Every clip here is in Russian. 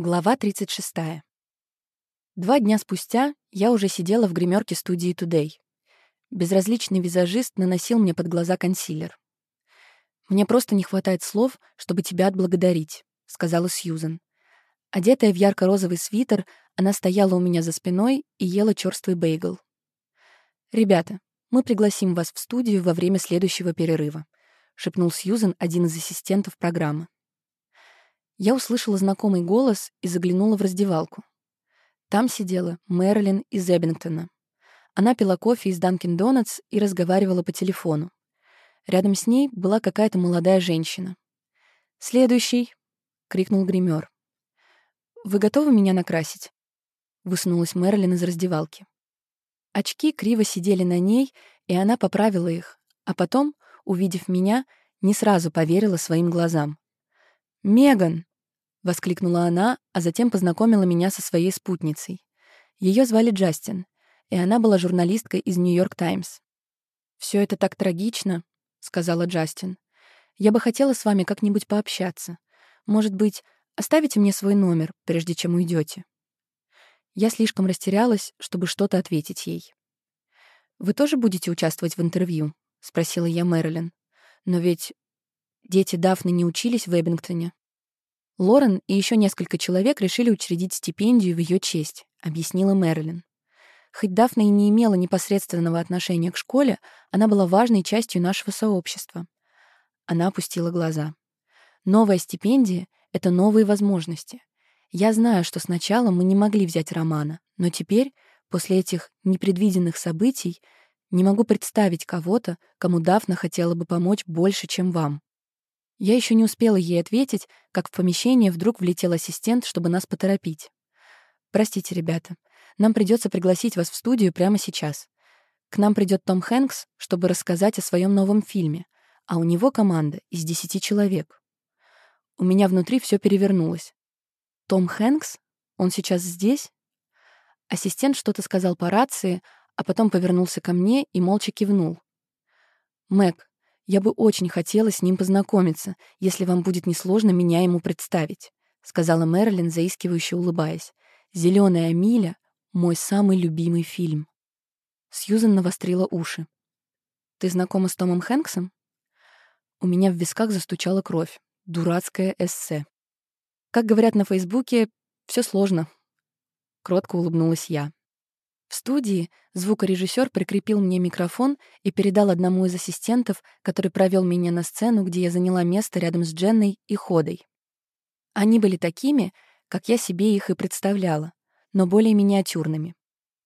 Глава 36. Два дня спустя я уже сидела в гримерке студии Today. Безразличный визажист наносил мне под глаза консилер. «Мне просто не хватает слов, чтобы тебя отблагодарить», — сказала Сьюзен. Одетая в ярко-розовый свитер, она стояла у меня за спиной и ела черствый бейгл. «Ребята, мы пригласим вас в студию во время следующего перерыва», — шепнул Сьюзен, один из ассистентов программы. Я услышала знакомый голос и заглянула в раздевалку. Там сидела Мэрилин из Эббингтона. Она пила кофе из Данкин Донатс и разговаривала по телефону. Рядом с ней была какая-то молодая женщина. «Следующий!» — крикнул гример. «Вы готовы меня накрасить?» — высунулась Мэрилин из раздевалки. Очки криво сидели на ней, и она поправила их, а потом, увидев меня, не сразу поверила своим глазам. «Меган!» — воскликнула она, а затем познакомила меня со своей спутницей. Ее звали Джастин, и она была журналисткой из «Нью-Йорк Таймс». Все это так трагично», — сказала Джастин. «Я бы хотела с вами как-нибудь пообщаться. Может быть, оставите мне свой номер, прежде чем уйдете. Я слишком растерялась, чтобы что-то ответить ей. «Вы тоже будете участвовать в интервью?» — спросила я Мэрилин. «Но ведь дети Дафны не учились в Эббингтоне». Лорен и еще несколько человек решили учредить стипендию в ее честь, объяснила Мэрилин. Хоть Дафна и не имела непосредственного отношения к школе, она была важной частью нашего сообщества. Она опустила глаза. Новая стипендия — это новые возможности. Я знаю, что сначала мы не могли взять Романа, но теперь, после этих непредвиденных событий, не могу представить кого-то, кому Дафна хотела бы помочь больше, чем вам. Я еще не успела ей ответить, как в помещение вдруг влетел ассистент, чтобы нас поторопить. «Простите, ребята, нам придется пригласить вас в студию прямо сейчас. К нам придет Том Хэнкс, чтобы рассказать о своем новом фильме, а у него команда из десяти человек». У меня внутри все перевернулось. «Том Хэнкс? Он сейчас здесь?» Ассистент что-то сказал по рации, а потом повернулся ко мне и молча кивнул. «Мэг, я бы очень хотела с ним познакомиться, если вам будет несложно меня ему представить», — сказала Мэрилин, заискивающе улыбаясь. «Зелёная миля — мой самый любимый фильм». Сьюзан навострила уши. «Ты знакома с Томом Хэнксом?» У меня в висках застучала кровь. Дурацкое эссе. Как говорят на Фейсбуке, все сложно. Кротко улыбнулась я. В студии звукорежиссер прикрепил мне микрофон и передал одному из ассистентов, который провел меня на сцену, где я заняла место рядом с Дженной и Ходой. Они были такими, как я себе их и представляла, но более миниатюрными.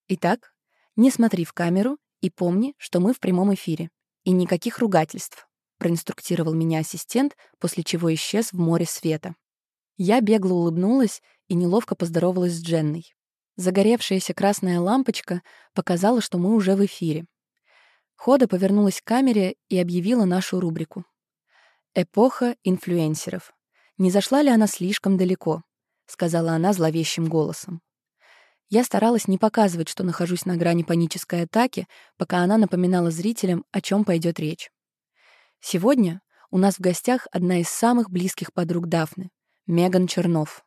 Итак, не смотри в камеру и помни, что мы в прямом эфире. И никаких ругательств, проинструктировал меня ассистент, после чего исчез в море света. Я бегло улыбнулась и неловко поздоровалась с Дженной. Загоревшаяся красная лампочка показала, что мы уже в эфире. Хода повернулась к камере и объявила нашу рубрику. «Эпоха инфлюенсеров. Не зашла ли она слишком далеко?» — сказала она зловещим голосом. Я старалась не показывать, что нахожусь на грани панической атаки, пока она напоминала зрителям, о чем пойдет речь. Сегодня у нас в гостях одна из самых близких подруг Дафны — Меган Чернов.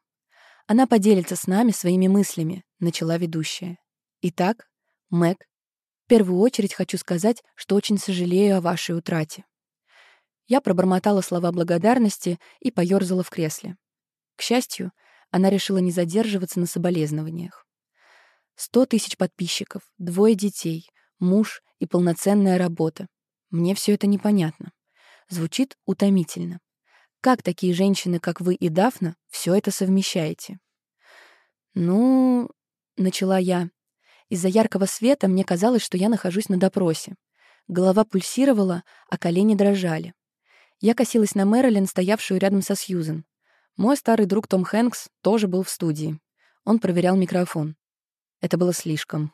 Она поделится с нами своими мыслями, начала ведущая. Итак, Мэг, в первую очередь хочу сказать, что очень сожалею о вашей утрате. Я пробормотала слова благодарности и поёрзала в кресле. К счастью, она решила не задерживаться на соболезнованиях. Сто тысяч подписчиков, двое детей, муж и полноценная работа. Мне все это непонятно. Звучит утомительно. Как такие женщины, как вы и Дафна, все это совмещаете? Ну, начала я. Из-за яркого света мне казалось, что я нахожусь на допросе. Голова пульсировала, а колени дрожали. Я косилась на Мэрилин, стоявшую рядом со Сьюзен. Мой старый друг Том Хэнкс тоже был в студии. Он проверял микрофон. Это было слишком.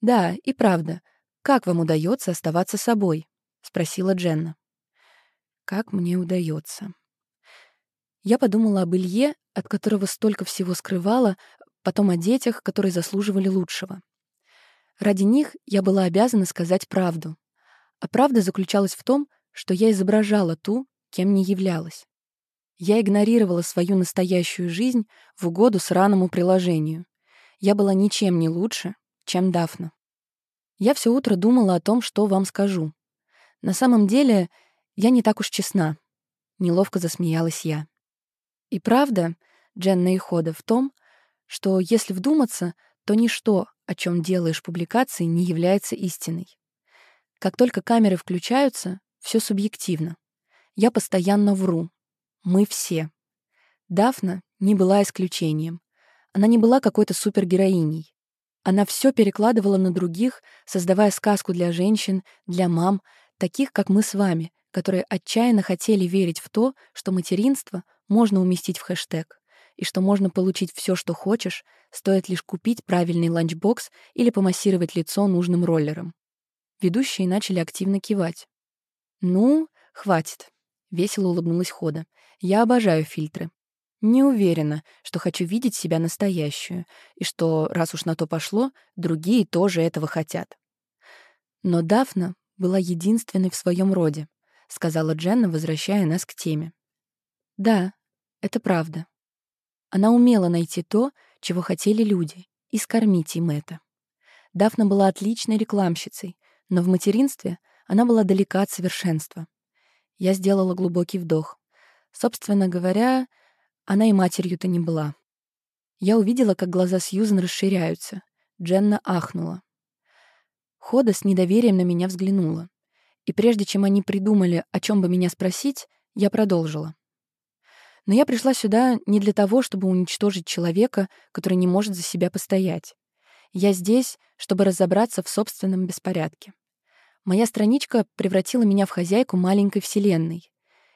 «Да, и правда. Как вам удается оставаться собой?» — спросила Дженна. «Как мне удается?» Я подумала об Илье, от которого столько всего скрывала, потом о детях, которые заслуживали лучшего. Ради них я была обязана сказать правду. А правда заключалась в том, что я изображала ту, кем не являлась. Я игнорировала свою настоящую жизнь в угоду сраному приложению. Я была ничем не лучше, чем Дафна. Я все утро думала о том, что вам скажу. На самом деле, я не так уж честна. Неловко засмеялась я. И правда, Дженна и Хода, в том, что если вдуматься, то ничто, о чем делаешь публикации, не является истиной. Как только камеры включаются, все субъективно. Я постоянно вру. Мы все. Дафна не была исключением. Она не была какой-то супергероиней. Она все перекладывала на других, создавая сказку для женщин, для мам, таких, как мы с вами, которые отчаянно хотели верить в то, что материнство можно уместить в хэштег, и что можно получить все, что хочешь, стоит лишь купить правильный ланчбокс или помассировать лицо нужным роллером. Ведущие начали активно кивать. «Ну, хватит», — весело улыбнулась Хода. «Я обожаю фильтры. Не уверена, что хочу видеть себя настоящую, и что, раз уж на то пошло, другие тоже этого хотят. Но Дафна была единственной в своем роде, сказала Дженна, возвращая нас к теме. Да, это правда. Она умела найти то, чего хотели люди, и скормить им это. Дафна была отличной рекламщицей, но в материнстве она была далека от совершенства. Я сделала глубокий вдох. Собственно говоря, она и матерью-то не была. Я увидела, как глаза Сьюзен расширяются. Дженна ахнула. Хода с недоверием на меня взглянула. И прежде чем они придумали, о чем бы меня спросить, я продолжила. Но я пришла сюда не для того, чтобы уничтожить человека, который не может за себя постоять. Я здесь, чтобы разобраться в собственном беспорядке. Моя страничка превратила меня в хозяйку маленькой вселенной.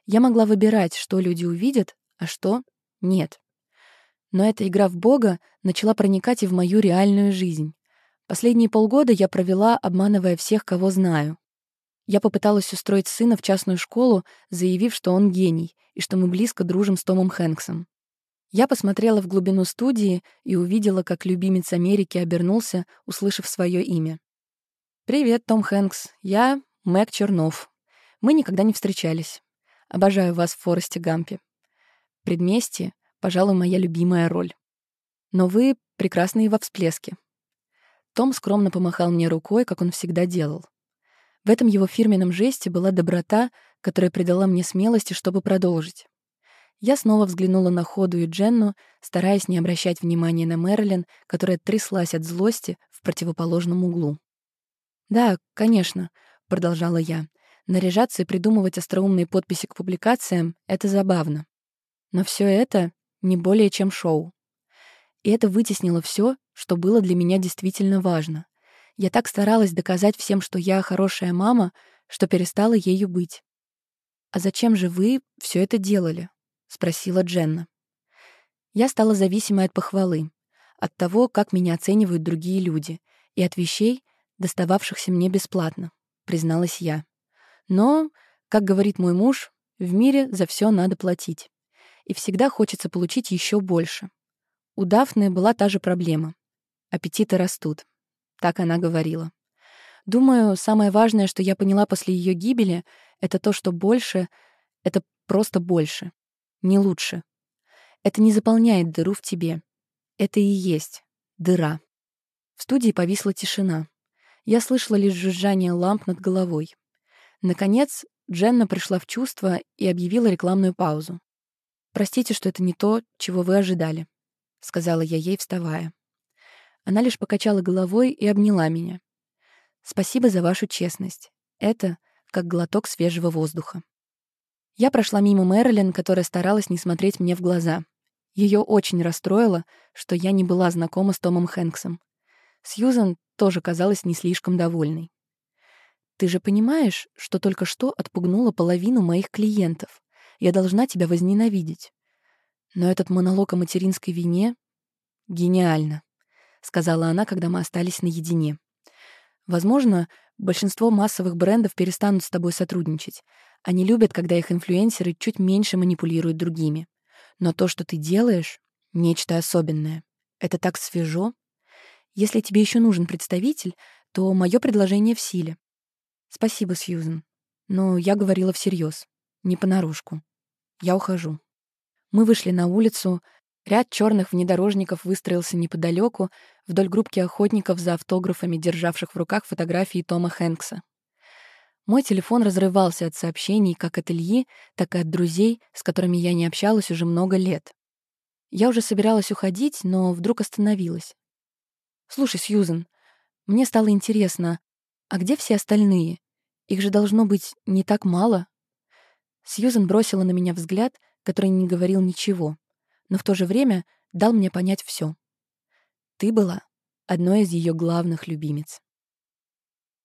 Я могла выбирать, что люди увидят, а что нет. Но эта игра в Бога начала проникать и в мою реальную жизнь. Последние полгода я провела, обманывая всех, кого знаю. Я попыталась устроить сына в частную школу, заявив, что он гений и что мы близко дружим с Томом Хэнксом. Я посмотрела в глубину студии и увидела, как любимец Америки обернулся, услышав свое имя. «Привет, Том Хэнкс. Я Мэг Чернов. Мы никогда не встречались. Обожаю вас в Форесте Гампе. Предместье, пожалуй, моя любимая роль. Но вы прекрасны и во всплеске. Том скромно помахал мне рукой, как он всегда делал. В этом его фирменном жесте была доброта, которая придала мне смелости, чтобы продолжить. Я снова взглянула на Ходу и Дженну, стараясь не обращать внимания на Мэрилин, которая тряслась от злости в противоположном углу. «Да, конечно», — продолжала я, — «наряжаться и придумывать остроумные подписи к публикациям — это забавно. Но все это не более чем шоу. И это вытеснило все, что было для меня действительно важно. Я так старалась доказать всем, что я хорошая мама, что перестала ею быть. «А зачем же вы все это делали?» — спросила Дженна. Я стала зависимой от похвалы, от того, как меня оценивают другие люди, и от вещей, достававшихся мне бесплатно, призналась я. Но, как говорит мой муж, в мире за все надо платить и всегда хочется получить еще больше. У Дафны была та же проблема. Аппетиты растут. Так она говорила. Думаю, самое важное, что я поняла после ее гибели, это то, что больше — это просто больше, не лучше. Это не заполняет дыру в тебе. Это и есть дыра. В студии повисла тишина. Я слышала лишь жужжание ламп над головой. Наконец, Дженна пришла в чувство и объявила рекламную паузу. «Простите, что это не то, чего вы ожидали», — сказала я ей, вставая. Она лишь покачала головой и обняла меня. «Спасибо за вашу честность. Это как глоток свежего воздуха». Я прошла мимо Мэрилин, которая старалась не смотреть мне в глаза. Ее очень расстроило, что я не была знакома с Томом Хэнксом. Сьюзан тоже казалась не слишком довольной. «Ты же понимаешь, что только что отпугнула половину моих клиентов?» Я должна тебя возненавидеть. Но этот монолог о материнской вине — гениально, — сказала она, когда мы остались наедине. Возможно, большинство массовых брендов перестанут с тобой сотрудничать. Они любят, когда их инфлюенсеры чуть меньше манипулируют другими. Но то, что ты делаешь, — нечто особенное. Это так свежо. Если тебе еще нужен представитель, то мое предложение в силе. Спасибо, Сьюзен. Но я говорила всерьез, не понарошку. Я ухожу. Мы вышли на улицу. Ряд черных внедорожников выстроился неподалеку вдоль группки охотников за автографами, державших в руках фотографии Тома Хэнкса. Мой телефон разрывался от сообщений как от Ильи, так и от друзей, с которыми я не общалась уже много лет. Я уже собиралась уходить, но вдруг остановилась. «Слушай, Сьюзен, мне стало интересно, а где все остальные? Их же должно быть не так мало». Сьюзен бросила на меня взгляд, который не говорил ничего, но в то же время дал мне понять все. Ты была одной из ее главных любимец.